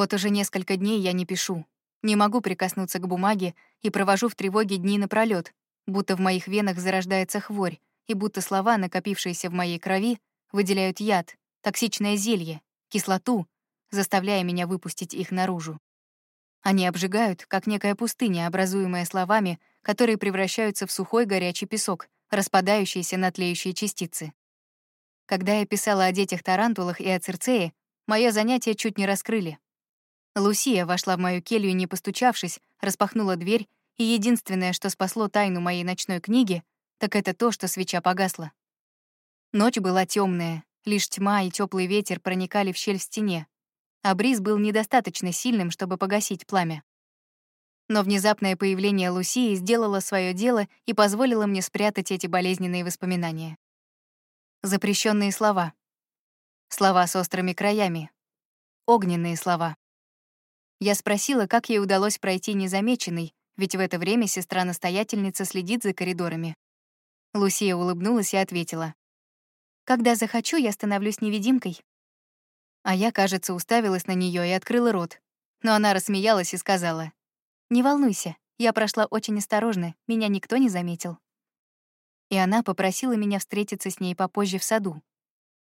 Вот уже несколько дней я не пишу. Не могу прикоснуться к бумаге и провожу в тревоге дни напролёт, будто в моих венах зарождается хворь, и будто слова, накопившиеся в моей крови, выделяют яд, токсичное зелье, кислоту, заставляя меня выпустить их наружу. Они обжигают, как некая пустыня, образуемая словами, которые превращаются в сухой горячий песок, распадающиеся на тлеющие частицы. Когда я писала о детях-тарантулах и о Цирцее, мое занятие чуть не раскрыли. Лусия вошла в мою келью, не постучавшись, распахнула дверь, и единственное, что спасло тайну моей ночной книги, так это то, что свеча погасла. Ночь была темная, лишь тьма и теплый ветер проникали в щель в стене, а бриз был недостаточно сильным, чтобы погасить пламя. Но внезапное появление Лусии сделало свое дело и позволило мне спрятать эти болезненные воспоминания. Запрещенные слова. Слова с острыми краями. Огненные слова. Я спросила, как ей удалось пройти незамеченной, ведь в это время сестра-настоятельница следит за коридорами. Лусия улыбнулась и ответила. «Когда захочу, я становлюсь невидимкой». А я, кажется, уставилась на нее и открыла рот. Но она рассмеялась и сказала. «Не волнуйся, я прошла очень осторожно, меня никто не заметил». И она попросила меня встретиться с ней попозже в саду.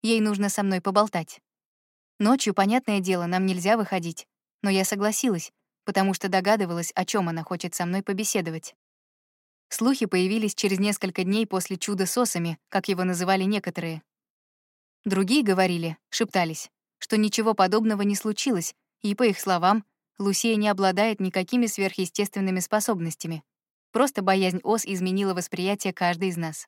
Ей нужно со мной поболтать. Ночью, понятное дело, нам нельзя выходить, но я согласилась, потому что догадывалась, о чем она хочет со мной побеседовать. Слухи появились через несколько дней после чуда с осами, как его называли некоторые. Другие говорили, шептались, что ничего подобного не случилось, и, по их словам, Лусия не обладает никакими сверхъестественными способностями. Просто боязнь ос изменила восприятие каждой из нас.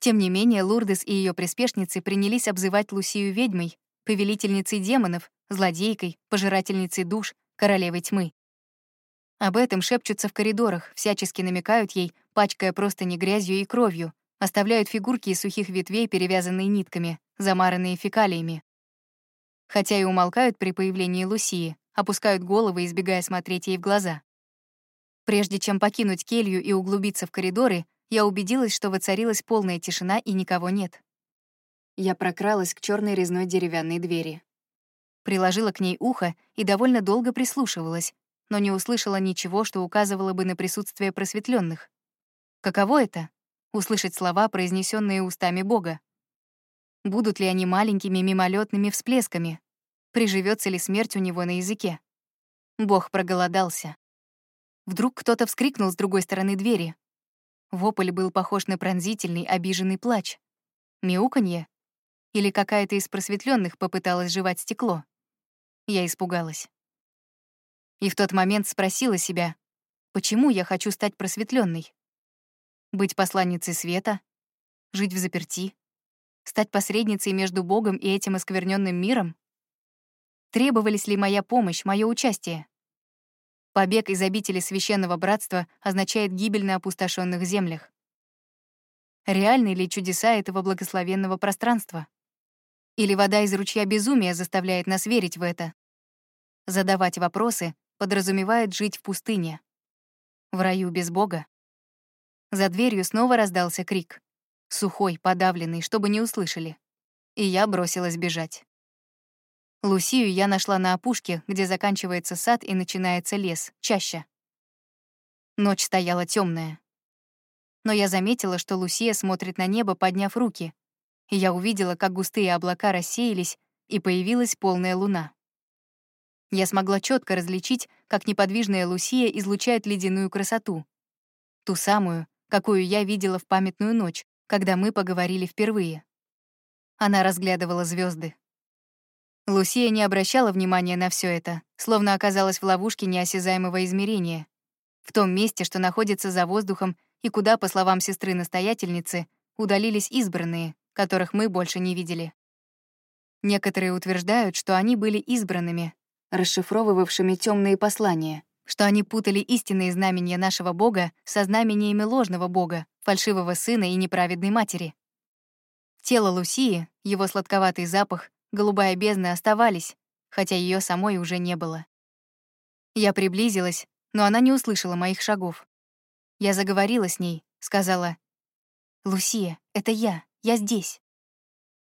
Тем не менее, Лурдес и ее приспешницы принялись обзывать Лусию ведьмой, повелительницей демонов, злодейкой, пожирательницей душ, королевой тьмы. Об этом шепчутся в коридорах, всячески намекают ей, пачкая просто не грязью и кровью, оставляют фигурки из сухих ветвей, перевязанные нитками, замаранные фекалиями. Хотя и умолкают при появлении Лусии, опускают головы, избегая смотреть ей в глаза. Прежде чем покинуть келью и углубиться в коридоры, я убедилась, что воцарилась полная тишина и никого нет. Я прокралась к черной резной деревянной двери. Приложила к ней ухо и довольно долго прислушивалась, но не услышала ничего, что указывало бы на присутствие просветленных. Каково это — услышать слова, произнесенные устами Бога? Будут ли они маленькими мимолетными всплесками? Приживется ли смерть у него на языке? Бог проголодался. Вдруг кто-то вскрикнул с другой стороны двери. Вопль был похож на пронзительный, обиженный плач. Мяуканье? Или какая-то из просветленных попыталась жевать стекло? Я испугалась. И в тот момент спросила себя, почему я хочу стать просветленной? Быть посланницей света? Жить в заперти? Стать посредницей между Богом и этим оскверненным миром? Требовались ли моя помощь, мое участие? Побег из обители священного братства означает гибель на опустошенных землях. Реальны ли чудеса этого благословенного пространства? Или вода из ручья безумия заставляет нас верить в это? Задавать вопросы подразумевает жить в пустыне. В раю без Бога. За дверью снова раздался крик. Сухой, подавленный, чтобы не услышали. И я бросилась бежать. Лусию я нашла на опушке, где заканчивается сад и начинается лес, чаще. Ночь стояла темная. Но я заметила, что Лусия смотрит на небо, подняв руки, и я увидела, как густые облака рассеялись, и появилась полная луна. Я смогла четко различить, как неподвижная Лусия излучает ледяную красоту. Ту самую, какую я видела в памятную ночь, когда мы поговорили впервые. Она разглядывала звезды. Лусия не обращала внимания на все это, словно оказалась в ловушке неосязаемого измерения. В том месте, что находится за воздухом и куда, по словам сестры-настоятельницы, удалились избранные, которых мы больше не видели. Некоторые утверждают, что они были избранными, расшифровывавшими темные послания, что они путали истинные знамения нашего Бога со знамениями ложного Бога, фальшивого сына и неправедной матери. Тело Лусии, его сладковатый запах, голубая бездна оставались, хотя ее самой уже не было. Я приблизилась, но она не услышала моих шагов. Я заговорила с ней, сказала, «Лусия, это я, я здесь».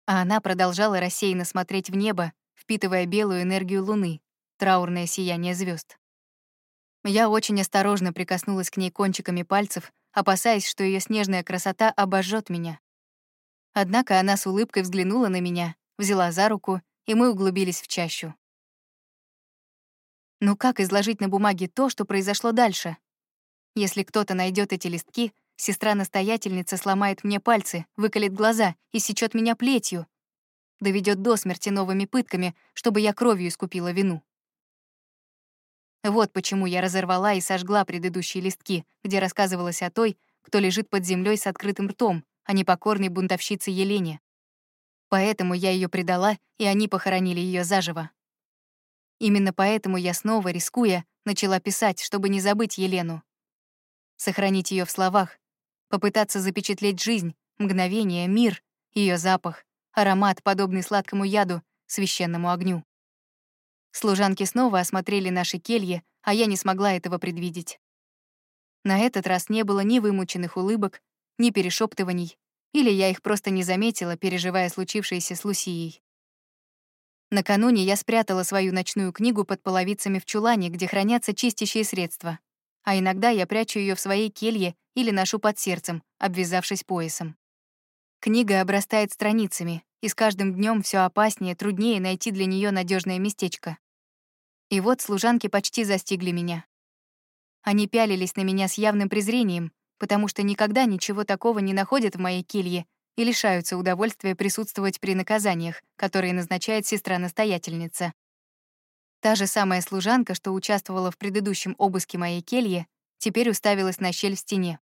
А она продолжала рассеянно смотреть в небо, впитывая белую энергию луны, траурное сияние звезд. Я очень осторожно прикоснулась к ней кончиками пальцев, опасаясь, что ее снежная красота обожжет меня. Однако она с улыбкой взглянула на меня, взяла за руку, и мы углубились в чащу. Ну как изложить на бумаге то, что произошло дальше? Если кто-то найдет эти листки, сестра-настоятельница сломает мне пальцы, выколет глаза и сечет меня плетью, доведет до смерти новыми пытками, чтобы я кровью искупила вину. Вот почему я разорвала и сожгла предыдущие листки, где рассказывалось о той, кто лежит под землей с открытым ртом, а не покорной бунтовщице Елене. Поэтому я ее предала, и они похоронили ее заживо. Именно поэтому я снова, рискуя, начала писать, чтобы не забыть Елену. Сохранить ее в словах, попытаться запечатлеть жизнь, мгновение, мир, ее запах, аромат, подобный сладкому яду, священному огню. Служанки снова осмотрели наши кельи, а я не смогла этого предвидеть. На этот раз не было ни вымученных улыбок, ни перешептываний, или я их просто не заметила, переживая случившееся с Лусией. Накануне я спрятала свою ночную книгу под половицами в чулане, где хранятся чистящие средства, а иногда я прячу ее в своей келье или ношу под сердцем, обвязавшись поясом. Книга обрастает страницами, и с каждым днем все опаснее, труднее найти для нее надежное местечко. И вот служанки почти застигли меня. Они пялились на меня с явным презрением, потому что никогда ничего такого не находят в моей келье и лишаются удовольствия присутствовать при наказаниях, которые назначает сестра-настоятельница. Та же самая служанка, что участвовала в предыдущем обыске моей кельи, теперь уставилась на щель в стене.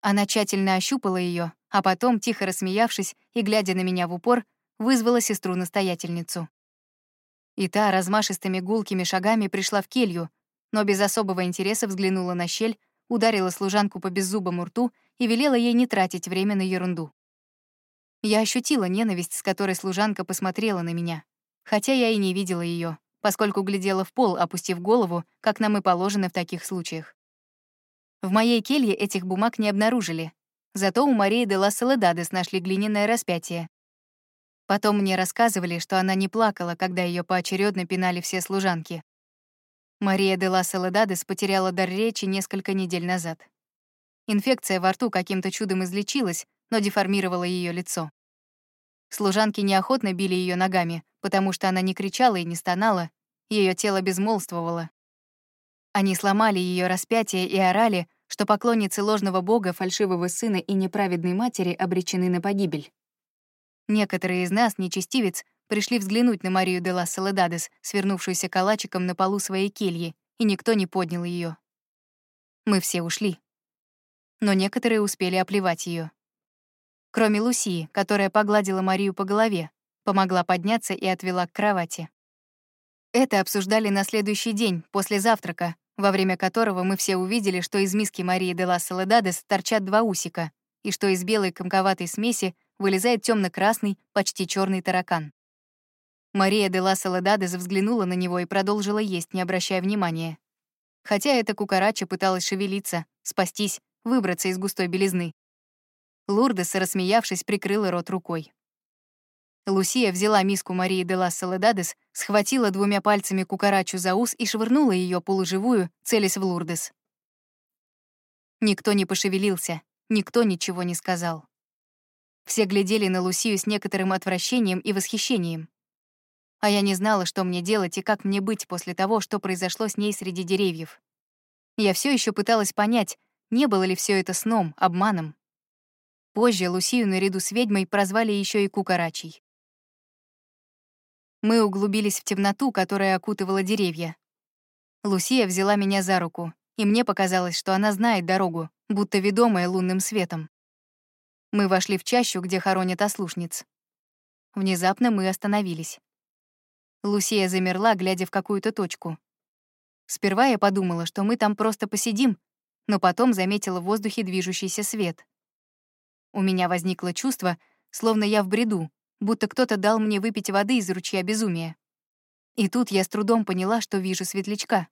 Она тщательно ощупала ее, а потом, тихо рассмеявшись и глядя на меня в упор, вызвала сестру-настоятельницу. И та размашистыми гулкими шагами пришла в келью, но без особого интереса взглянула на щель, ударила служанку по беззубому рту и велела ей не тратить время на ерунду. Я ощутила ненависть, с которой служанка посмотрела на меня, хотя я и не видела ее, поскольку глядела в пол, опустив голову, как нам и положено в таких случаях. В моей келье этих бумаг не обнаружили, зато у Марии де ла Соледадес нашли глиняное распятие, Потом мне рассказывали, что она не плакала, когда ее поочередно пинали все служанки. Мария де ла Соледадес потеряла дар речи несколько недель назад. Инфекция во рту каким-то чудом излечилась, но деформировала ее лицо. Служанки неохотно били ее ногами, потому что она не кричала и не стонала, ее тело безмолвствовало. Они сломали ее распятие и орали, что поклонницы ложного бога, фальшивого сына и неправедной матери обречены на погибель. Некоторые из нас, нечестивец, пришли взглянуть на Марию де ла Соледадес, свернувшуюся калачиком на полу своей кельи, и никто не поднял ее. Мы все ушли. Но некоторые успели оплевать ее. Кроме Лусии, которая погладила Марию по голове, помогла подняться и отвела к кровати. Это обсуждали на следующий день, после завтрака, во время которого мы все увидели, что из миски Марии де ла Соледадес торчат два усика, и что из белой комковатой смеси вылезает темно-красный, почти черный таракан. Мария де ла Соледадес взглянула на него и продолжила есть, не обращая внимания. Хотя эта кукарача пыталась шевелиться, спастись, выбраться из густой белизны. Лурдес, рассмеявшись, прикрыла рот рукой. Лусия взяла миску Марии де ла Соледадес, схватила двумя пальцами кукарачу за ус и швырнула ее полуживую, целясь в Лурдес. Никто не пошевелился, никто ничего не сказал. Все глядели на Лусию с некоторым отвращением и восхищением. А я не знала, что мне делать и как мне быть после того, что произошло с ней среди деревьев. Я все еще пыталась понять, не было ли все это сном, обманом. Позже Лусию наряду с ведьмой прозвали еще и Кукарачей. Мы углубились в темноту, которая окутывала деревья. Лусия взяла меня за руку, и мне показалось, что она знает дорогу, будто ведомая лунным светом. Мы вошли в чащу, где хоронят ослушниц. Внезапно мы остановились. Лусия замерла, глядя в какую-то точку. Сперва я подумала, что мы там просто посидим, но потом заметила в воздухе движущийся свет. У меня возникло чувство, словно я в бреду, будто кто-то дал мне выпить воды из ручья безумия. И тут я с трудом поняла, что вижу светлячка.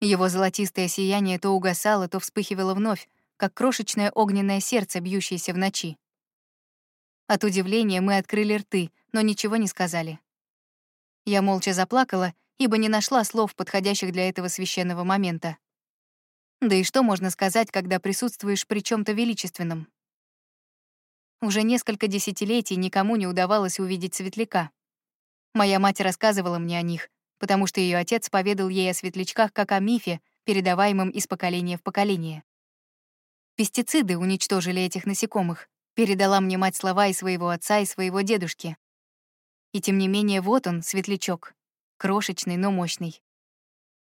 Его золотистое сияние то угасало, то вспыхивало вновь, как крошечное огненное сердце, бьющееся в ночи. От удивления мы открыли рты, но ничего не сказали. Я молча заплакала, ибо не нашла слов, подходящих для этого священного момента. Да и что можно сказать, когда присутствуешь при чем то величественном? Уже несколько десятилетий никому не удавалось увидеть светляка. Моя мать рассказывала мне о них, потому что ее отец поведал ей о светлячках как о мифе, передаваемом из поколения в поколение. Пестициды уничтожили этих насекомых, передала мне мать слова и своего отца, и своего дедушки. И тем не менее, вот он, светлячок, крошечный, но мощный.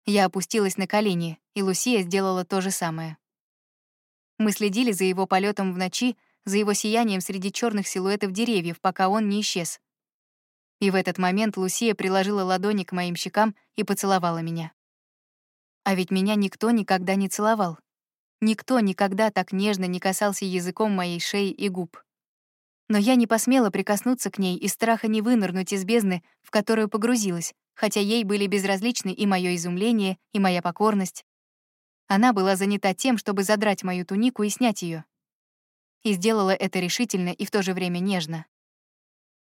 Я опустилась на колени, и Лусия сделала то же самое. Мы следили за его полетом в ночи, за его сиянием среди черных силуэтов деревьев, пока он не исчез. И в этот момент Лусия приложила ладони к моим щекам и поцеловала меня. А ведь меня никто никогда не целовал. Никто никогда так нежно не касался языком моей шеи и губ. Но я не посмела прикоснуться к ней из страха не вынырнуть из бездны, в которую погрузилась, хотя ей были безразличны и мое изумление, и моя покорность. Она была занята тем, чтобы задрать мою тунику и снять ее. И сделала это решительно и в то же время нежно.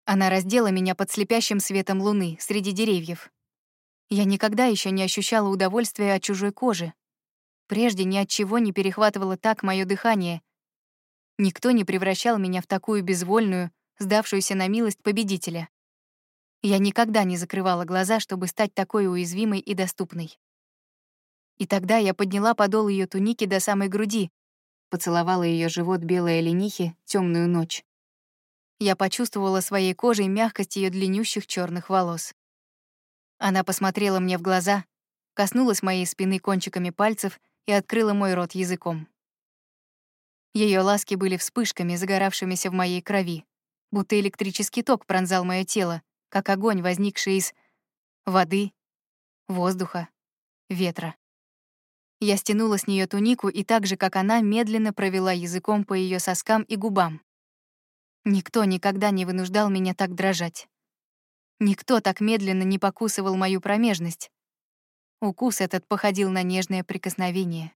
Она раздела меня под слепящим светом луны среди деревьев. Я никогда еще не ощущала удовольствия от чужой кожи. Прежде ни от чего не перехватывало так мое дыхание. Никто не превращал меня в такую безвольную, сдавшуюся на милость победителя. Я никогда не закрывала глаза, чтобы стать такой уязвимой и доступной. И тогда я подняла подол ее туники до самой груди, поцеловала ее живот белой оленихи темную ночь. Я почувствовала своей кожей мягкость ее длиннющих черных волос. Она посмотрела мне в глаза, коснулась моей спины кончиками пальцев и открыла мой рот языком. Ее ласки были вспышками, загоравшимися в моей крови, будто электрический ток пронзал мое тело, как огонь, возникший из воды, воздуха, ветра. Я стянула с нее тунику и так же, как она, медленно провела языком по ее соскам и губам. Никто никогда не вынуждал меня так дрожать. Никто так медленно не покусывал мою промежность. Укус этот походил на нежное прикосновение.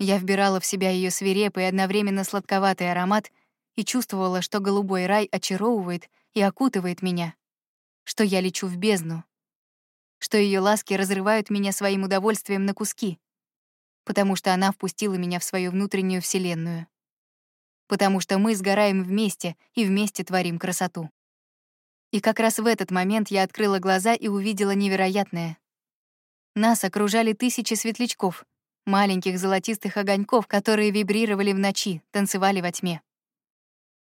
Я вбирала в себя ее свирепый одновременно сладковатый аромат и чувствовала, что голубой рай очаровывает и окутывает меня, что я лечу в бездну, что ее ласки разрывают меня своим удовольствием на куски, потому что она впустила меня в свою внутреннюю вселенную, потому что мы сгораем вместе и вместе творим красоту. И как раз в этот момент я открыла глаза и увидела невероятное. Нас окружали тысячи светлячков, маленьких золотистых огоньков, которые вибрировали в ночи, танцевали во тьме.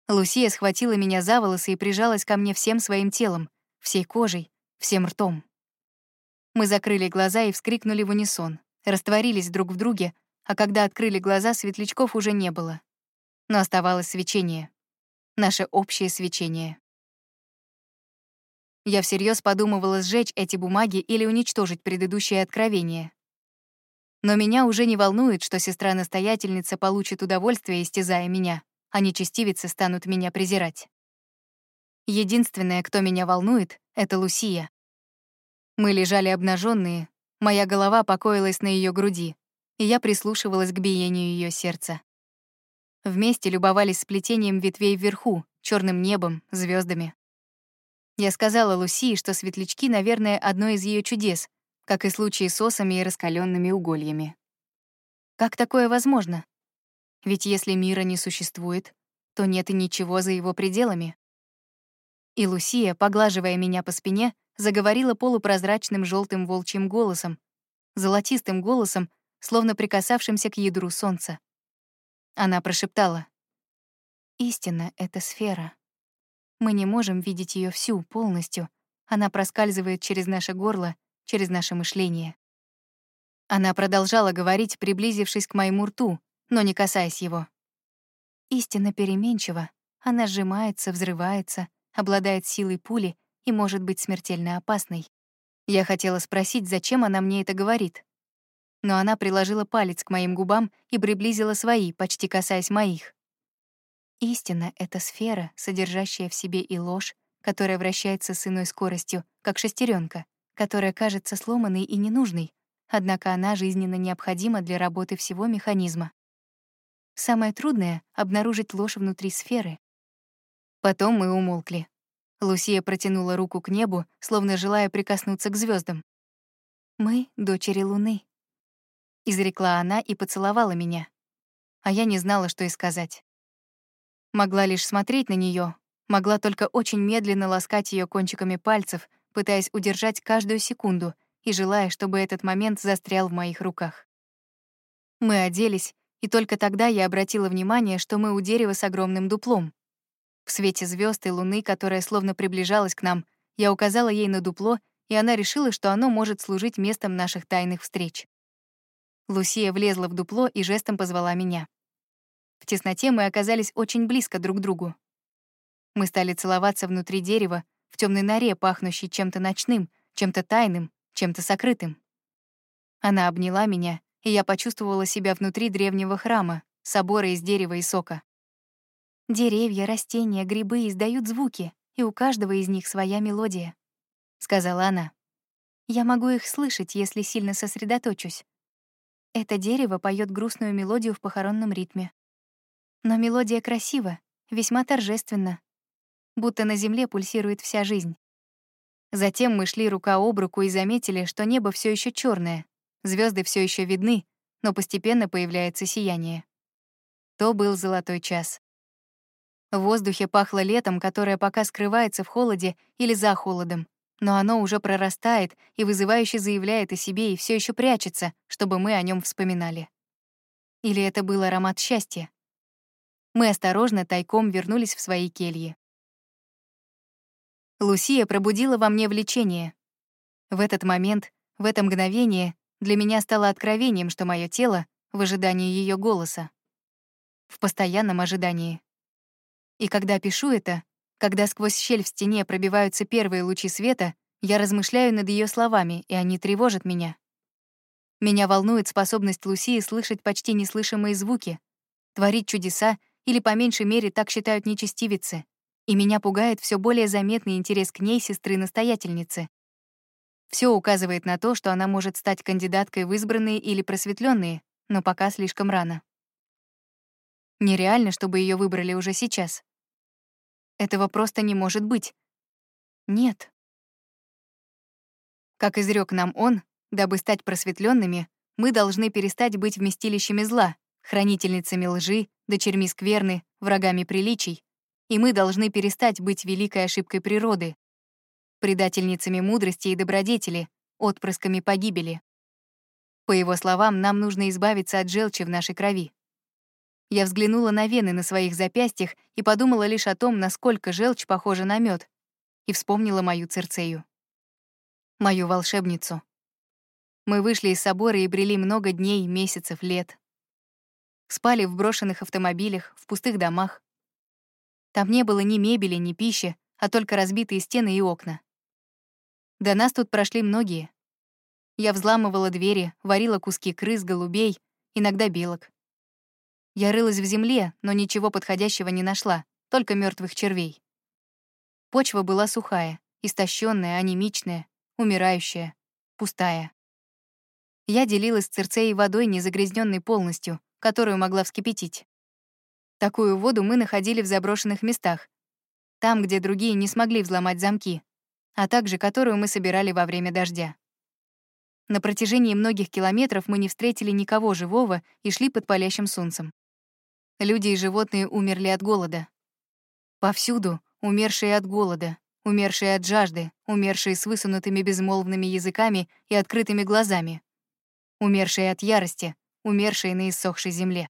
Лусия схватила меня за волосы и прижалась ко мне всем своим телом, всей кожей, всем ртом. Мы закрыли глаза и вскрикнули в унисон, растворились друг в друге, а когда открыли глаза, светлячков уже не было. Но оставалось свечение. Наше общее свечение. Я всерьез подумывала сжечь эти бумаги или уничтожить предыдущее откровение. Но меня уже не волнует, что сестра-настоятельница получит удовольствие, истязая меня а нечестивицы станут меня презирать. Единственное, кто меня волнует, — это Лусия. Мы лежали обнаженные, моя голова покоилась на ее груди, и я прислушивалась к биению ее сердца. Вместе любовались сплетением ветвей вверху, черным небом, звездами. Я сказала Лусии, что светлячки, наверное, одно из ее чудес, как и случаи с осами и раскаленными угольями. Как такое возможно? Ведь если мира не существует, то нет и ничего за его пределами. И Лусия, поглаживая меня по спине, заговорила полупрозрачным желтым волчьим голосом, золотистым голосом, словно прикасавшимся к ядру солнца. Она прошептала. «Истина — это сфера. Мы не можем видеть ее всю, полностью. Она проскальзывает через наше горло, через наше мышление». Она продолжала говорить, приблизившись к моему рту, но не касаясь его. Истина переменчива, она сжимается, взрывается, обладает силой пули и может быть смертельно опасной. Я хотела спросить, зачем она мне это говорит. Но она приложила палец к моим губам и приблизила свои, почти касаясь моих. Истина — это сфера, содержащая в себе и ложь, которая вращается с иной скоростью, как шестеренка, которая кажется сломанной и ненужной, однако она жизненно необходима для работы всего механизма. Самое трудное — обнаружить ложь внутри сферы. Потом мы умолкли. Лусия протянула руку к небу, словно желая прикоснуться к звездам. «Мы — дочери Луны», — изрекла она и поцеловала меня. А я не знала, что и сказать. Могла лишь смотреть на нее, могла только очень медленно ласкать ее кончиками пальцев, пытаясь удержать каждую секунду и желая, чтобы этот момент застрял в моих руках. Мы оделись, и только тогда я обратила внимание, что мы у дерева с огромным дуплом. В свете звезд и луны, которая словно приближалась к нам, я указала ей на дупло, и она решила, что оно может служить местом наших тайных встреч. Лусия влезла в дупло и жестом позвала меня. В тесноте мы оказались очень близко друг к другу. Мы стали целоваться внутри дерева, в темной норе, пахнущей чем-то ночным, чем-то тайным, чем-то сокрытым. Она обняла меня, и я почувствовала себя внутри древнего храма, собора из дерева и сока. Деревья, растения, грибы издают звуки, и у каждого из них своя мелодия, сказала она. Я могу их слышать, если сильно сосредоточусь. Это дерево поет грустную мелодию в похоронном ритме. Но мелодия красива, весьма торжественна, будто на земле пульсирует вся жизнь. Затем мы шли рука об руку и заметили, что небо все еще черное, звезды все еще видны, но постепенно появляется сияние. То был золотой час. В воздухе пахло летом, которое пока скрывается в холоде или за холодом, но оно уже прорастает и вызывающе заявляет о себе и все еще прячется, чтобы мы о нем вспоминали. Или это был аромат счастья? Мы осторожно тайком вернулись в свои кельи. Лусия пробудила во мне влечение. В этот момент, в это мгновение для меня стало откровением, что мое тело в ожидании ее голоса. В постоянном ожидании. И когда пишу это, когда сквозь щель в стене пробиваются первые лучи света, я размышляю над ее словами, и они тревожат меня. Меня волнует способность Лусии слышать почти неслышимые звуки, творить чудеса или, по меньшей мере, так считают нечестивицы. И меня пугает все более заметный интерес к ней сестры-настоятельницы. Все указывает на то, что она может стать кандидаткой в избранные или просветленные, но пока слишком рано. Нереально, чтобы ее выбрали уже сейчас. Этого просто не может быть. Нет. Как изрек нам он, дабы стать просветленными, мы должны перестать быть вместилищами зла, хранительницами лжи, дочерьми скверны, врагами приличий, и мы должны перестать быть великой ошибкой природы, предательницами мудрости и добродетели, отпрысками погибели. По его словам, нам нужно избавиться от желчи в нашей крови. Я взглянула на вены на своих запястьях и подумала лишь о том, насколько желчь похожа на мед, и вспомнила мою Церцею. Мою волшебницу. Мы вышли из собора и брели много дней, месяцев, лет. Спали в брошенных автомобилях, в пустых домах. Там не было ни мебели, ни пищи, а только разбитые стены и окна. До нас тут прошли многие. Я взламывала двери, варила куски крыс, голубей, иногда белок. Я рылась в земле, но ничего подходящего не нашла, только мертвых червей. Почва была сухая, истощенная, анемичная, умирающая, пустая. Я делилась с Церцеей водой, не загрязненной полностью, которую могла вскипятить. Такую воду мы находили в заброшенных местах, там, где другие не смогли взломать замки, а также которую мы собирали во время дождя. На протяжении многих километров мы не встретили никого живого и шли под палящим солнцем. Люди и животные умерли от голода. Повсюду умершие от голода, умершие от жажды, умершие с высунутыми безмолвными языками и открытыми глазами, умершие от ярости, умершие на иссохшей земле.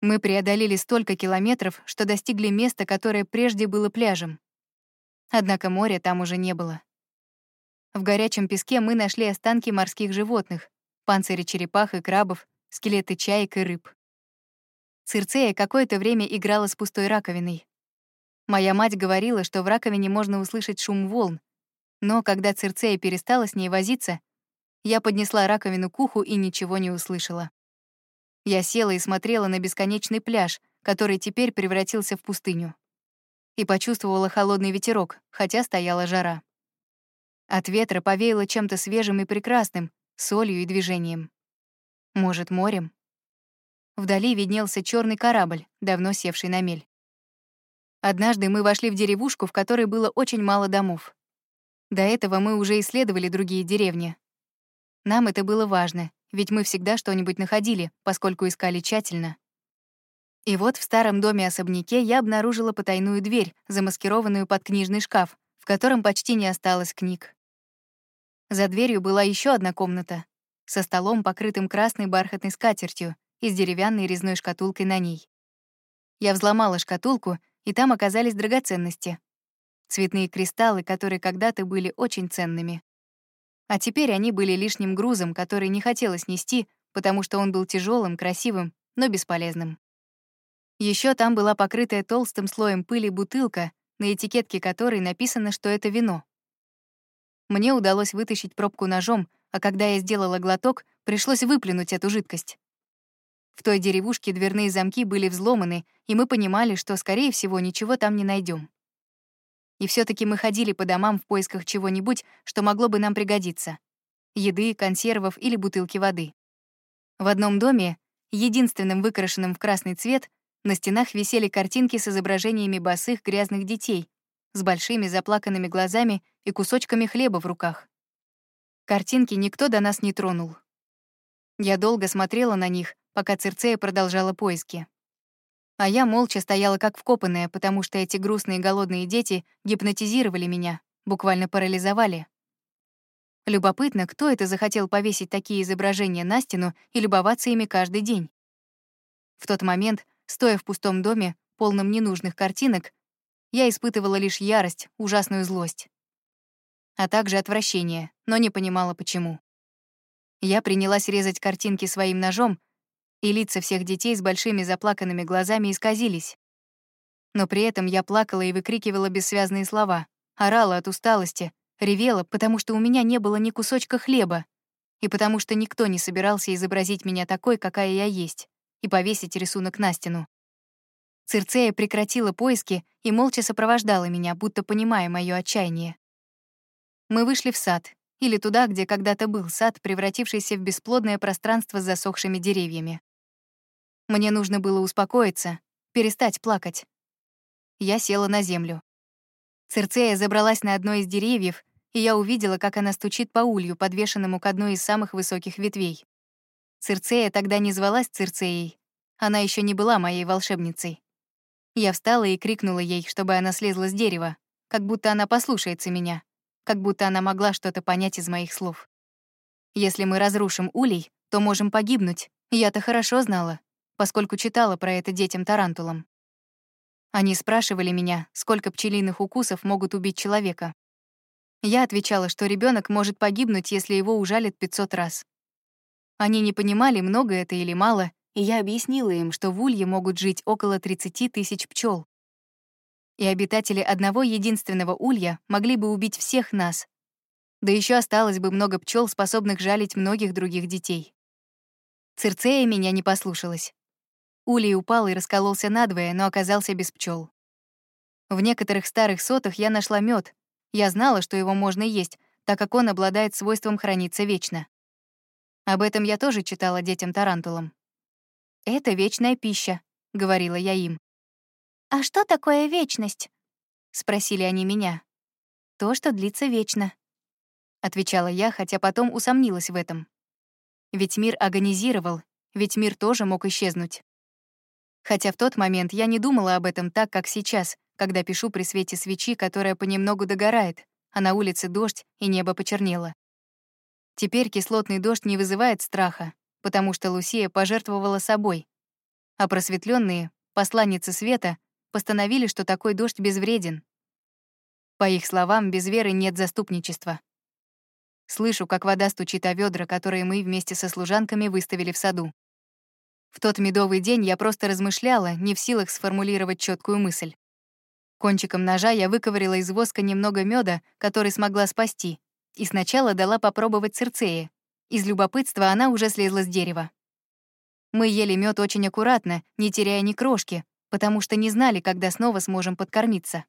Мы преодолели столько километров, что достигли места, которое прежде было пляжем. Однако моря там уже не было. В горячем песке мы нашли останки морских животных, панцири черепах и крабов, скелеты чаек и рыб. Цирцея какое-то время играла с пустой раковиной. Моя мать говорила, что в раковине можно услышать шум волн, но когда Цирцея перестала с ней возиться, я поднесла раковину к уху и ничего не услышала. Я села и смотрела на бесконечный пляж, который теперь превратился в пустыню. И почувствовала холодный ветерок, хотя стояла жара. От ветра повеяло чем-то свежим и прекрасным, солью и движением. Может, морем? Вдали виднелся черный корабль, давно севший на мель. Однажды мы вошли в деревушку, в которой было очень мало домов. До этого мы уже исследовали другие деревни. Нам это было важно, ведь мы всегда что-нибудь находили, поскольку искали тщательно. И вот в старом доме-особняке я обнаружила потайную дверь, замаскированную под книжный шкаф, в котором почти не осталось книг. За дверью была еще одна комната, со столом, покрытым красной бархатной скатертью и с деревянной резной шкатулкой на ней. Я взломала шкатулку, и там оказались драгоценности. Цветные кристаллы, которые когда-то были очень ценными. А теперь они были лишним грузом, который не хотелось нести, потому что он был тяжелым, красивым, но бесполезным. Еще там была покрытая толстым слоем пыли бутылка, на этикетке которой написано, что это вино. Мне удалось вытащить пробку ножом, а когда я сделала глоток, пришлось выплюнуть эту жидкость. В той деревушке дверные замки были взломаны, и мы понимали, что, скорее всего, ничего там не найдем. И все таки мы ходили по домам в поисках чего-нибудь, что могло бы нам пригодиться. Еды, консервов или бутылки воды. В одном доме, единственным выкрашенным в красный цвет, на стенах висели картинки с изображениями босых грязных детей, с большими заплаканными глазами и кусочками хлеба в руках. Картинки никто до нас не тронул. Я долго смотрела на них, пока Цирцея продолжала поиски. А я молча стояла как вкопанная, потому что эти грустные голодные дети гипнотизировали меня, буквально парализовали. Любопытно, кто это захотел повесить такие изображения на стену и любоваться ими каждый день. В тот момент Стоя в пустом доме, полном ненужных картинок, я испытывала лишь ярость, ужасную злость. А также отвращение, но не понимала, почему. Я принялась резать картинки своим ножом, и лица всех детей с большими заплаканными глазами исказились. Но при этом я плакала и выкрикивала бессвязные слова, орала от усталости, ревела, потому что у меня не было ни кусочка хлеба, и потому что никто не собирался изобразить меня такой, какая я есть и повесить рисунок на стену. Цирцея прекратила поиски и молча сопровождала меня, будто понимая моё отчаяние. Мы вышли в сад, или туда, где когда-то был сад, превратившийся в бесплодное пространство с засохшими деревьями. Мне нужно было успокоиться, перестать плакать. Я села на землю. Цирцея забралась на одно из деревьев, и я увидела, как она стучит по улью, подвешенному к одной из самых высоких ветвей. Цирцея тогда не звалась Цирцеей. Она еще не была моей волшебницей. Я встала и крикнула ей, чтобы она слезла с дерева, как будто она послушается меня, как будто она могла что-то понять из моих слов. Если мы разрушим улей, то можем погибнуть. Я-то хорошо знала, поскольку читала про это детям-тарантулам. Они спрашивали меня, сколько пчелиных укусов могут убить человека. Я отвечала, что ребенок может погибнуть, если его ужалят 500 раз. Они не понимали, много это или мало, и я объяснила им, что в улье могут жить около 30 тысяч пчел. И обитатели одного единственного улья могли бы убить всех нас. Да еще осталось бы много пчел, способных жалить многих других детей. Цирцея меня не послушалась. Улей упал и раскололся надвое, но оказался без пчел. В некоторых старых сотах я нашла мед. Я знала, что его можно есть, так как он обладает свойством храниться вечно. Об этом я тоже читала детям-тарантулам. «Это вечная пища», — говорила я им. «А что такое вечность?» — спросили они меня. «То, что длится вечно», — отвечала я, хотя потом усомнилась в этом. Ведь мир агонизировал, ведь мир тоже мог исчезнуть. Хотя в тот момент я не думала об этом так, как сейчас, когда пишу при свете свечи, которая понемногу догорает, а на улице дождь и небо почернело. Теперь кислотный дождь не вызывает страха, потому что Лусия пожертвовала собой. А просветленные, посланницы света, постановили, что такой дождь безвреден. По их словам, без веры нет заступничества. Слышу, как вода стучит о ведра, которые мы вместе со служанками выставили в саду. В тот медовый день я просто размышляла, не в силах сформулировать четкую мысль. Кончиком ножа я выковырила из воска немного меда, который смогла спасти, и сначала дала попробовать Цирцеи. Из любопытства она уже слезла с дерева. Мы ели мед очень аккуратно, не теряя ни крошки, потому что не знали, когда снова сможем подкормиться.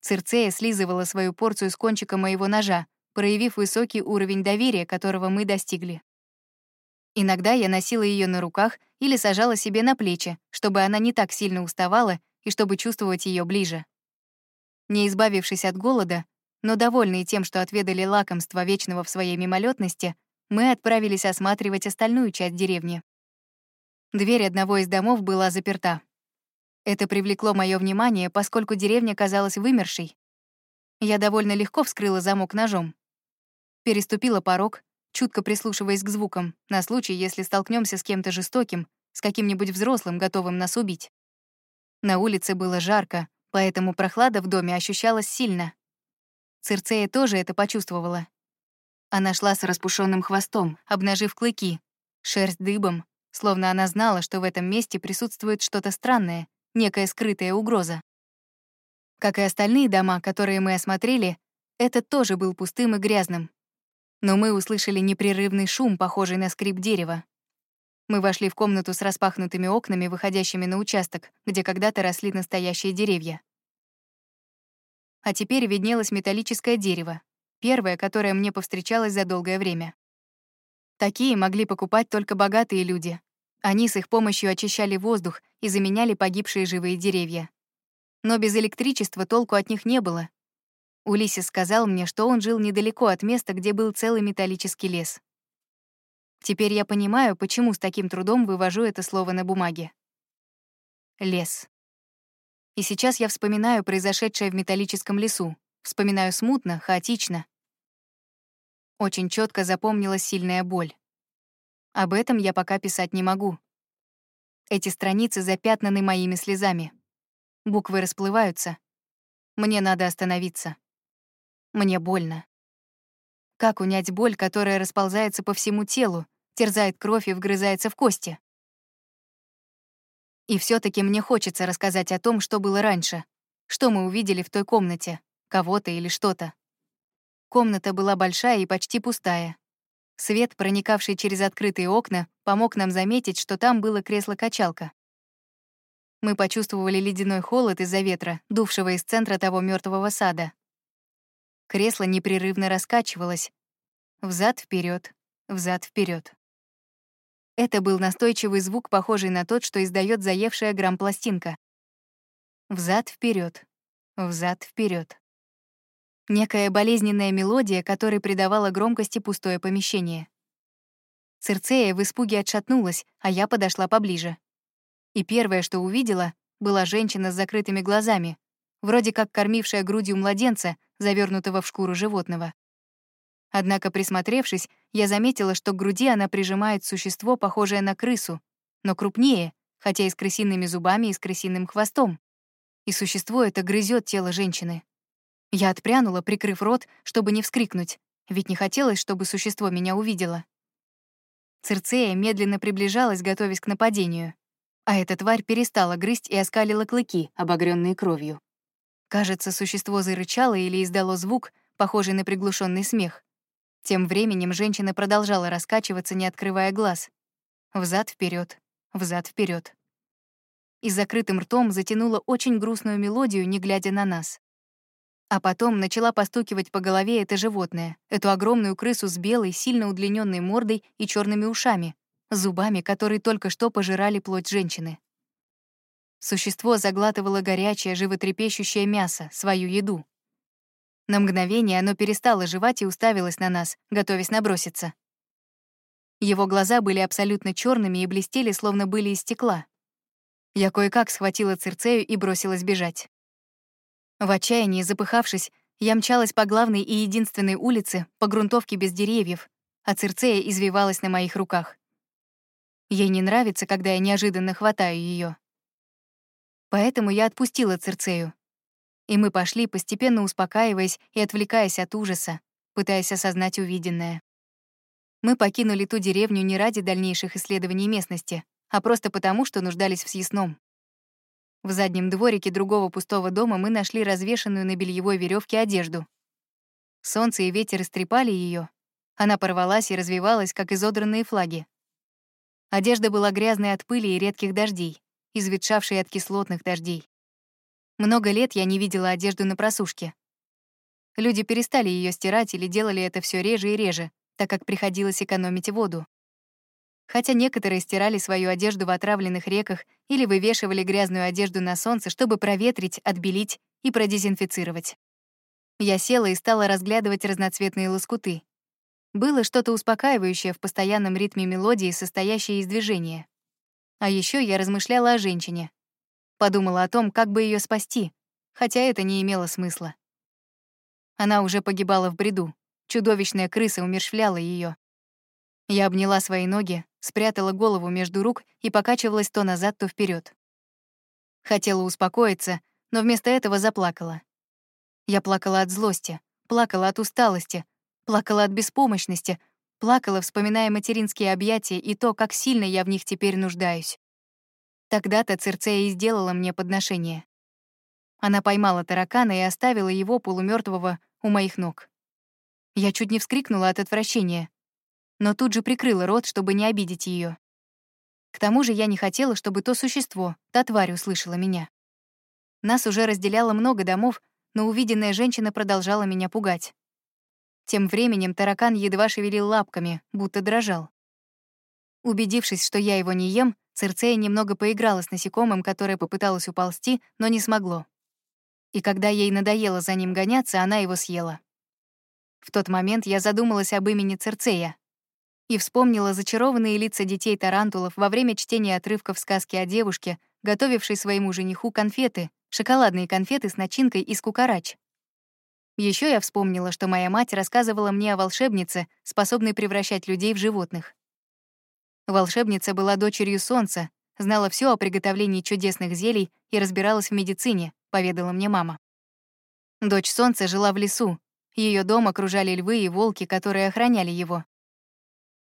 Цирцея слизывала свою порцию с кончика моего ножа, проявив высокий уровень доверия, которого мы достигли. Иногда я носила ее на руках или сажала себе на плечи, чтобы она не так сильно уставала и чтобы чувствовать ее ближе. Не избавившись от голода, но довольные тем, что отведали лакомство вечного в своей мимолетности, мы отправились осматривать остальную часть деревни. Дверь одного из домов была заперта. Это привлекло мое внимание, поскольку деревня казалась вымершей. Я довольно легко вскрыла замок ножом. Переступила порог, чутко прислушиваясь к звукам, на случай, если столкнемся с кем-то жестоким, с каким-нибудь взрослым, готовым нас убить. На улице было жарко, поэтому прохлада в доме ощущалась сильно. Цирцея тоже это почувствовала. Она шла с распушенным хвостом, обнажив клыки, шерсть дыбом, словно она знала, что в этом месте присутствует что-то странное, некая скрытая угроза. Как и остальные дома, которые мы осмотрели, этот тоже был пустым и грязным. Но мы услышали непрерывный шум, похожий на скрип дерева. Мы вошли в комнату с распахнутыми окнами, выходящими на участок, где когда-то росли настоящие деревья. А теперь виднелось металлическое дерево, первое, которое мне повстречалось за долгое время. Такие могли покупать только богатые люди. Они с их помощью очищали воздух и заменяли погибшие живые деревья. Но без электричества толку от них не было. Улисис сказал мне, что он жил недалеко от места, где был целый металлический лес. Теперь я понимаю, почему с таким трудом вывожу это слово на бумаге. Лес. И сейчас я вспоминаю произошедшее в металлическом лесу. Вспоминаю смутно, хаотично. Очень четко запомнилась сильная боль. Об этом я пока писать не могу. Эти страницы запятнаны моими слезами. Буквы расплываются. Мне надо остановиться. Мне больно. Как унять боль, которая расползается по всему телу, терзает кровь и вгрызается в кости? И все таки мне хочется рассказать о том, что было раньше, что мы увидели в той комнате, кого-то или что-то. Комната была большая и почти пустая. Свет, проникавший через открытые окна, помог нам заметить, что там было кресло-качалка. Мы почувствовали ледяной холод из-за ветра, дувшего из центра того мертвого сада. Кресло непрерывно раскачивалось. взад вперед, взад вперед. Это был настойчивый звук, похожий на тот, что издает заевшая грамм-пластинка. взад вперед, взад вперед. Некая болезненная мелодия, которая придавала громкости пустое помещение. Цирцея в испуге отшатнулась, а я подошла поближе. И первое, что увидела, была женщина с закрытыми глазами, вроде как кормившая грудью младенца, завернутого в шкуру животного. Однако, присмотревшись, я заметила, что к груди она прижимает существо, похожее на крысу, но крупнее, хотя и с крысиными зубами и с крысиным хвостом. И существо это грызет тело женщины. Я отпрянула, прикрыв рот, чтобы не вскрикнуть, ведь не хотелось, чтобы существо меня увидело. Цирцея медленно приближалась, готовясь к нападению. А эта тварь перестала грызть и оскалила клыки, обогренные кровью. Кажется, существо зарычало или издало звук, похожий на приглушенный смех. Тем временем женщина продолжала раскачиваться, не открывая глаз. взад вперед, взад вперед. И закрытым ртом затянула очень грустную мелодию, не глядя на нас. А потом начала постукивать по голове это животное, эту огромную крысу с белой, сильно удлиненной мордой и черными ушами, зубами, которые только что пожирали плоть женщины. Существо заглатывало горячее, животрепещущее мясо, свою еду. На мгновение оно перестало жевать и уставилось на нас, готовясь наброситься. Его глаза были абсолютно черными и блестели, словно были из стекла. Я кое-как схватила Цирцею и бросилась бежать. В отчаянии, запыхавшись, я мчалась по главной и единственной улице, по грунтовке без деревьев, а Цирцея извивалась на моих руках. Ей не нравится, когда я неожиданно хватаю ее. Поэтому я отпустила Цирцею. И мы пошли, постепенно успокаиваясь и отвлекаясь от ужаса, пытаясь осознать увиденное. Мы покинули ту деревню не ради дальнейших исследований местности, а просто потому, что нуждались в съестном. В заднем дворике другого пустого дома мы нашли развешанную на бельевой веревке одежду. Солнце и ветер истрепали ее. Она порвалась и развивалась, как изодранные флаги. Одежда была грязной от пыли и редких дождей, изветшавшей от кислотных дождей. Много лет я не видела одежду на просушке. Люди перестали ее стирать или делали это все реже и реже, так как приходилось экономить воду. хотя некоторые стирали свою одежду в отравленных реках или вывешивали грязную одежду на солнце, чтобы проветрить, отбелить и продезинфицировать. Я села и стала разглядывать разноцветные лоскуты. Было что-то успокаивающее в постоянном ритме мелодии, состоящей из движения. А еще я размышляла о женщине. Подумала о том, как бы ее спасти, хотя это не имело смысла. Она уже погибала в бреду. Чудовищная крыса умершвляла ее. Я обняла свои ноги, спрятала голову между рук и покачивалась то назад, то вперед. Хотела успокоиться, но вместо этого заплакала. Я плакала от злости, плакала от усталости, плакала от беспомощности, плакала, вспоминая материнские объятия и то, как сильно я в них теперь нуждаюсь. Тогда-то Церцея и сделала мне подношение. Она поймала таракана и оставила его полумертвого у моих ног. Я чуть не вскрикнула от отвращения, но тут же прикрыла рот, чтобы не обидеть ее. К тому же я не хотела, чтобы то существо, та тварь услышала меня. Нас уже разделяло много домов, но увиденная женщина продолжала меня пугать. Тем временем таракан едва шевелил лапками, будто дрожал. Убедившись, что я его не ем, Цирцея немного поиграла с насекомым, которое попыталось уползти, но не смогло. И когда ей надоело за ним гоняться, она его съела. В тот момент я задумалась об имени Цирцея и вспомнила зачарованные лица детей-тарантулов во время чтения отрывков сказки о девушке, готовившей своему жениху конфеты, шоколадные конфеты с начинкой из кукарач. Еще я вспомнила, что моя мать рассказывала мне о волшебнице, способной превращать людей в животных. Волшебница была дочерью солнца, знала все о приготовлении чудесных зелий и разбиралась в медицине, поведала мне мама. Дочь солнца жила в лесу. Ее дом окружали львы и волки, которые охраняли его.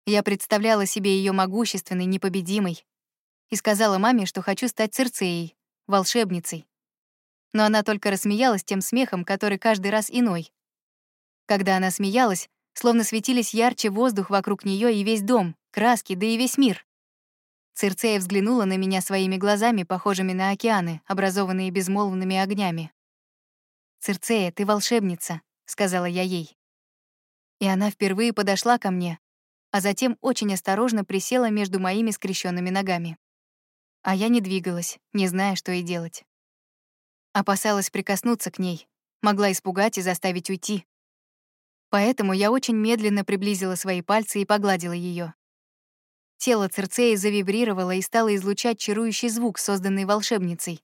Я представляла себе ее могущественной, непобедимой, и сказала маме, что хочу стать Церцеей, волшебницей но она только рассмеялась тем смехом, который каждый раз иной. Когда она смеялась, словно светились ярче воздух вокруг нее и весь дом, краски, да и весь мир. Цирцея взглянула на меня своими глазами, похожими на океаны, образованные безмолвными огнями. «Цирцея, ты волшебница», — сказала я ей. И она впервые подошла ко мне, а затем очень осторожно присела между моими скрещенными ногами. А я не двигалась, не зная, что и делать. Опасалась прикоснуться к ней, могла испугать и заставить уйти. Поэтому я очень медленно приблизила свои пальцы и погладила ее. Тело Церцеи завибрировало и стало излучать чарующий звук, созданный волшебницей.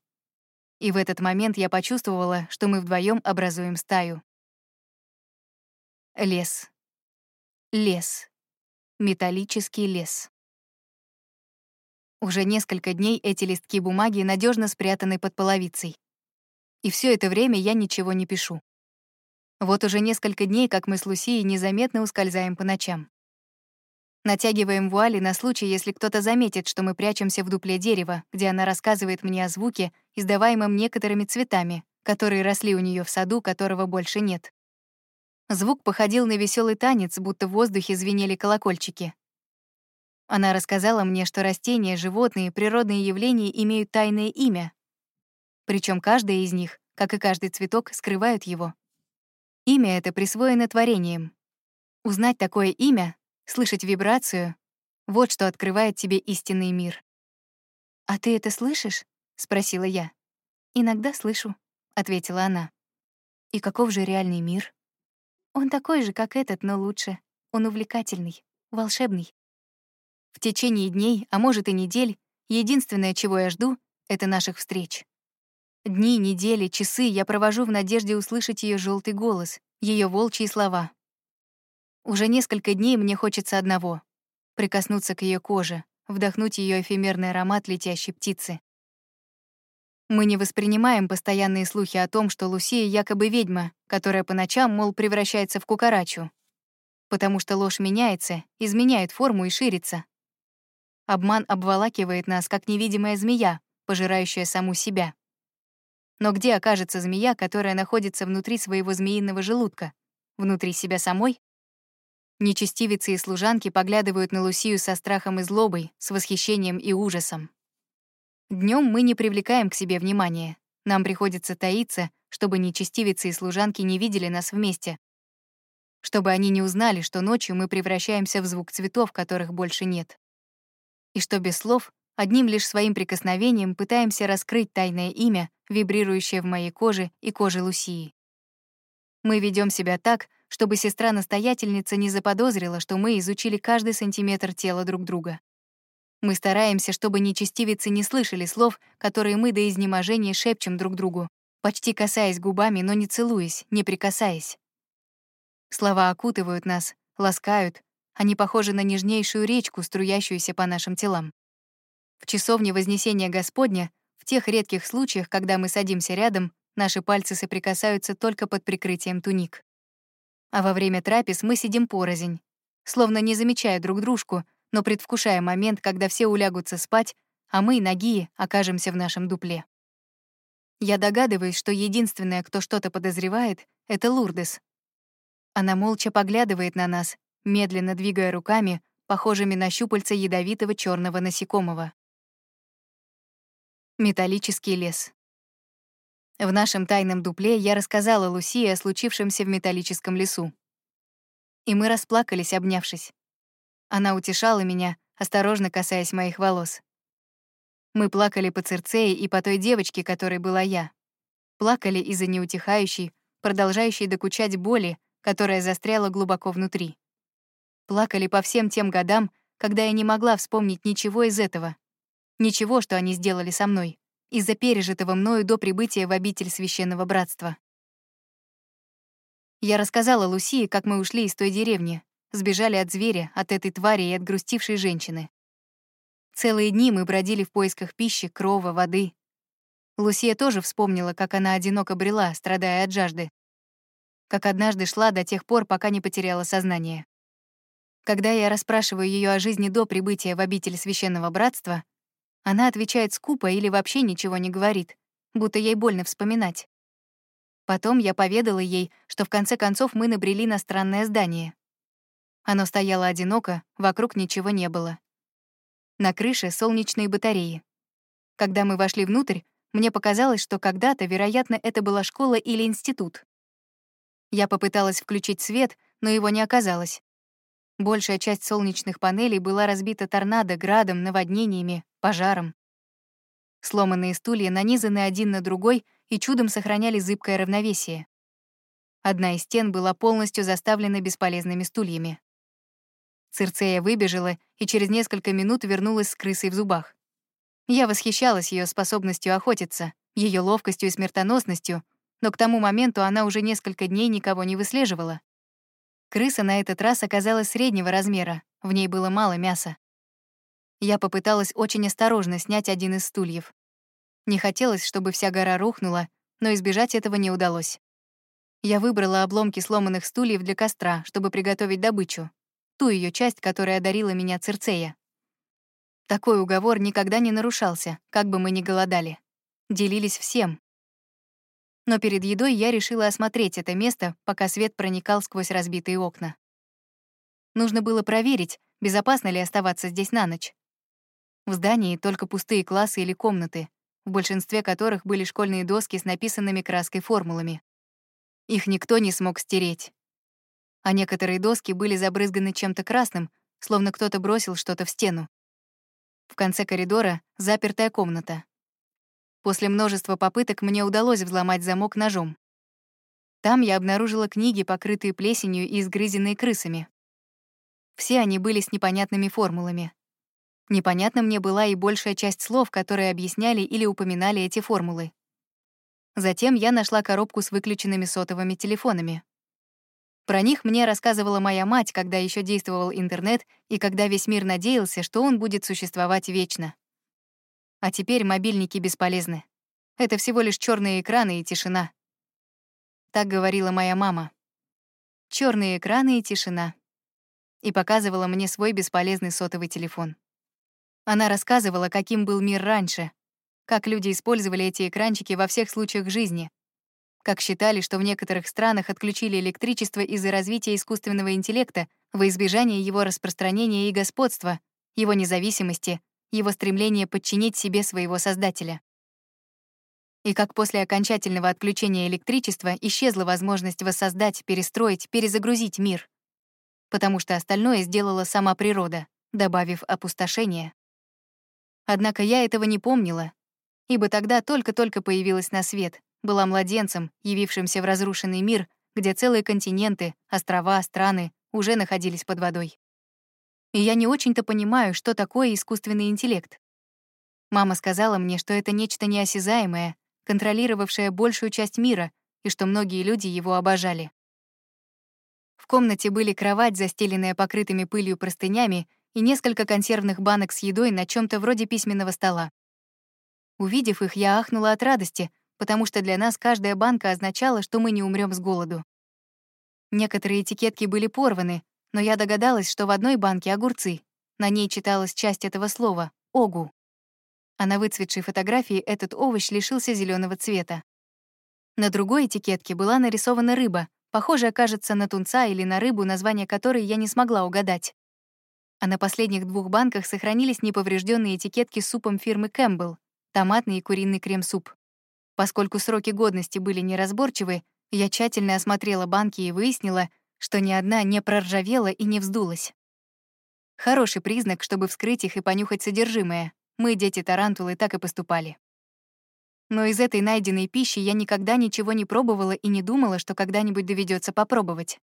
И в этот момент я почувствовала, что мы вдвоем образуем стаю. Лес. Лес. Металлический лес. Уже несколько дней эти листки бумаги надежно спрятаны под половицей. И все это время я ничего не пишу. Вот уже несколько дней, как мы с Лусией незаметно ускользаем по ночам. Натягиваем вуали на случай, если кто-то заметит, что мы прячемся в дупле дерева, где она рассказывает мне о звуке, издаваемом некоторыми цветами, которые росли у нее в саду, которого больше нет. Звук походил на веселый танец, будто в воздухе звенели колокольчики. Она рассказала мне, что растения, животные, природные явления имеют тайное имя, причем каждая из них, как и каждый цветок, скрывают его. Имя это присвоено творением. Узнать такое имя, слышать вибрацию — вот что открывает тебе истинный мир. «А ты это слышишь?» — спросила я. «Иногда слышу», — ответила она. «И каков же реальный мир?» «Он такой же, как этот, но лучше. Он увлекательный, волшебный. В течение дней, а может и недель, единственное, чего я жду, — это наших встреч. Дни, недели, часы я провожу в надежде услышать ее желтый голос, ее волчьи слова. Уже несколько дней мне хочется одного — прикоснуться к ее коже, вдохнуть ее эфемерный аромат летящей птицы. Мы не воспринимаем постоянные слухи о том, что Лусия якобы ведьма, которая по ночам, мол, превращается в кукарачу. Потому что ложь меняется, изменяет форму и ширится. Обман обволакивает нас, как невидимая змея, пожирающая саму себя. Но где окажется змея, которая находится внутри своего змеиного желудка? Внутри себя самой? Нечестивицы и служанки поглядывают на Лусию со страхом и злобой, с восхищением и ужасом. Днем мы не привлекаем к себе внимания. Нам приходится таиться, чтобы нечестивицы и служанки не видели нас вместе. Чтобы они не узнали, что ночью мы превращаемся в звук цветов, которых больше нет. и что без слов, одним лишь своим прикосновением пытаемся раскрыть тайное имя, вибрирующее в моей коже и коже Лусии. Мы ведем себя так, чтобы сестра-настоятельница не заподозрила, что мы изучили каждый сантиметр тела друг друга. Мы стараемся, чтобы нечестивицы не слышали слов, которые мы до изнеможения шепчем друг другу, почти касаясь губами, но не целуясь, не прикасаясь. Слова окутывают нас, ласкают, они похожи на нежнейшую речку, струящуюся по нашим телам. В часовне Вознесения Господня, в тех редких случаях, когда мы садимся рядом, наши пальцы соприкасаются только под прикрытием туник. А во время трапез мы сидим порознь, словно не замечая друг дружку, но предвкушая момент, когда все улягутся спать, а мы, ноги, окажемся в нашем дупле. Я догадываюсь, что единственная, кто что-то подозревает, — это Лурдес. Она молча поглядывает на нас, медленно двигая руками, похожими на щупальца ядовитого черного насекомого. Металлический лес. В нашем тайном дупле я рассказала Лусии о случившемся в металлическом лесу. И мы расплакались, обнявшись. Она утешала меня, осторожно касаясь моих волос. Мы плакали по Церцее и по той девочке, которой была я. Плакали из-за неутихающей, продолжающей докучать боли, которая застряла глубоко внутри. Плакали по всем тем годам, когда я не могла вспомнить ничего из этого. Ничего, что они сделали со мной из-за пережитого мною до прибытия в обитель священного братства. Я рассказала Лусии, как мы ушли из той деревни, сбежали от зверя, от этой твари и от грустившей женщины. Целые дни мы бродили в поисках пищи, крова, воды. Лусия тоже вспомнила, как она одиноко брела, страдая от жажды. Как однажды шла до тех пор, пока не потеряла сознание. Когда я расспрашиваю ее о жизни до прибытия в обитель священного братства, она отвечает скупо или вообще ничего не говорит, будто ей больно вспоминать. Потом я поведала ей, что в конце концов мы набрели на странное здание. Оно стояло одиноко, вокруг ничего не было. На крыше солнечные батареи. Когда мы вошли внутрь, мне показалось, что когда-то, вероятно, это была школа или институт. Я попыталась включить свет, но его не оказалось. Большая часть солнечных панелей была разбита торнадо, градом, наводнениями, пожаром. Сломанные стулья нанизаны один на другой и чудом сохраняли зыбкое равновесие. Одна из стен была полностью заставлена бесполезными стульями. Цирцея выбежала и через несколько минут вернулась с крысой в зубах. Я восхищалась ее способностью охотиться, ее ловкостью и смертоносностью, но к тому моменту она уже несколько дней никого не выслеживала. Крыса на этот раз оказалась среднего размера, в ней было мало мяса. Я попыталась очень осторожно снять один из стульев. Не хотелось, чтобы вся гора рухнула, но избежать этого не удалось. Я выбрала обломки сломанных стульев для костра, чтобы приготовить добычу, ту ее часть, которая одарила меня Цирцея. Такой уговор никогда не нарушался, как бы мы ни голодали. Делились всем, но перед едой я решила осмотреть это место, пока свет проникал сквозь разбитые окна. Нужно было проверить, безопасно ли оставаться здесь на ночь. В здании только пустые классы или комнаты, в большинстве которых были школьные доски с написанными краской формулами. Их никто не смог стереть. А некоторые доски были забрызганы чем-то красным, словно кто-то бросил что-то в стену. В конце коридора — запертая комната. После множества попыток мне удалось взломать замок ножом. Там я обнаружила книги, покрытые плесенью и изгрызенные крысами. Все они были с непонятными формулами. Непонятна мне была и большая часть слов, которые объясняли или упоминали эти формулы. Затем я нашла коробку с выключенными сотовыми телефонами. Про них мне рассказывала моя мать, когда еще действовал интернет и когда весь мир надеялся, что он будет существовать вечно. А теперь мобильники бесполезны. Это всего лишь черные экраны и тишина. Так говорила моя мама. Черные экраны и тишина. И показывала мне свой бесполезный сотовый телефон. Она рассказывала, каким был мир раньше, как люди использовали эти экранчики во всех случаях жизни, как считали, что в некоторых странах отключили электричество из-за развития искусственного интеллекта во избежание его распространения и господства, его независимости его стремление подчинить себе своего создателя. И как после окончательного отключения электричества исчезла возможность воссоздать, перестроить, перезагрузить мир. Потому что остальное сделала сама природа, добавив опустошение. Однако я этого не помнила, ибо тогда только-только появилась на свет, была младенцем, явившимся в разрушенный мир, где целые континенты, острова, страны уже находились под водой. И я не очень-то понимаю, что такое искусственный интеллект. Мама сказала мне, что это нечто неосязаемое, контролировавшее большую часть мира, и что многие люди его обожали. В комнате были кровать, застеленная покрытыми пылью простынями, и несколько консервных банок с едой на чем то вроде письменного стола. Увидев их, я ахнула от радости, потому что для нас каждая банка означала, что мы не умрем с голоду. Некоторые этикетки были порваны, но я догадалась, что в одной банке огурцы. На ней читалась часть этого слова — «огу». А на выцветшей фотографии этот овощ лишился зеленого цвета. На другой этикетке была нарисована рыба, похожая, кажется, на тунца или на рыбу, название которой я не смогла угадать. А на последних двух банках сохранились неповрежденные этикетки с супом фирмы Кэмпбелл, томатный и куриный крем-суп. Поскольку сроки годности были неразборчивы, я тщательно осмотрела банки и выяснила, что ни одна не проржавела и не вздулась. Хороший признак, чтобы вскрыть их и понюхать содержимое. Мы, дети тарантулы, так и поступали. Но из этой найденной пищи я никогда ничего не пробовала и не думала, что когда-нибудь доведется попробовать.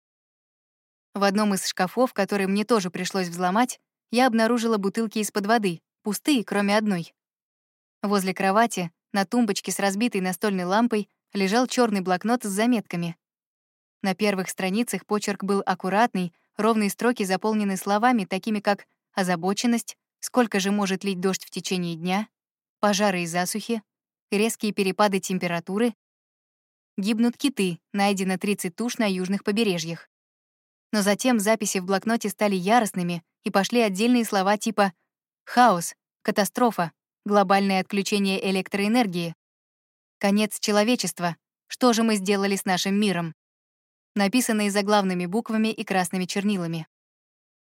В одном из шкафов, который мне тоже пришлось взломать, я обнаружила бутылки из-под воды, пустые, кроме одной. Возле кровати, на тумбочке с разбитой настольной лампой, лежал черный блокнот с заметками. На первых страницах почерк был аккуратный, ровные строки заполнены словами, такими как «озабоченность», «сколько же может лить дождь в течение дня», «пожары и засухи», «резкие перепады температуры», «гибнут киты», найдено 30 туш на южных побережьях. Но затем записи в блокноте стали яростными, и пошли отдельные слова типа «хаос», «катастрофа», «глобальное отключение электроэнергии», «конец человечества», «что же мы сделали с нашим миром», написанные заглавными буквами и красными чернилами.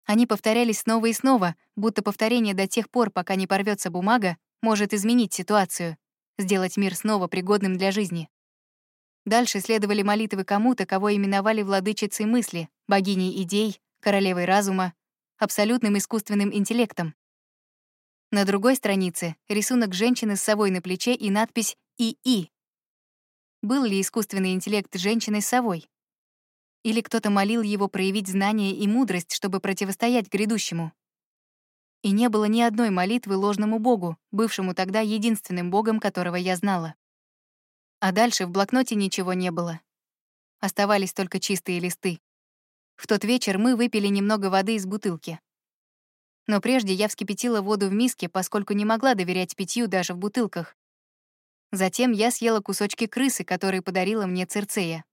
Они повторялись снова и снова, будто повторение до тех пор, пока не порвется бумага, может изменить ситуацию, сделать мир снова пригодным для жизни. Дальше следовали молитвы кому-то, кого именовали владычицей мысли, богиней идей, королевой разума, абсолютным искусственным интеллектом. На другой странице — рисунок женщины с совой на плече и надпись «ИИ». Был ли искусственный интеллект женщиной с совой? Или кто-то молил его проявить знание и мудрость, чтобы противостоять грядущему? И не было ни одной молитвы ложному богу, бывшему тогда единственным богом, которого я знала. А дальше в блокноте ничего не было. Оставались только чистые листы. В тот вечер мы выпили немного воды из бутылки. Но прежде я вскипятила воду в миске, поскольку не могла доверять питью даже в бутылках. Затем я съела кусочки крысы, которые подарила мне Цирцея.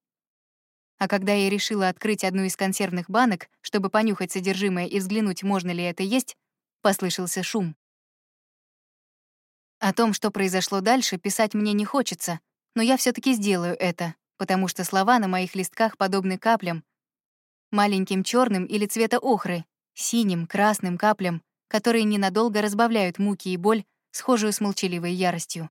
А когда я решила открыть одну из консервных банок, чтобы понюхать содержимое и взглянуть, можно ли это есть, послышался шум. О том, что произошло дальше, писать мне не хочется, но я все таки сделаю это, потому что слова на моих листках подобны каплям, маленьким черным или цвета охры, синим, красным каплям, которые ненадолго разбавляют муки и боль, схожую с молчаливой яростью.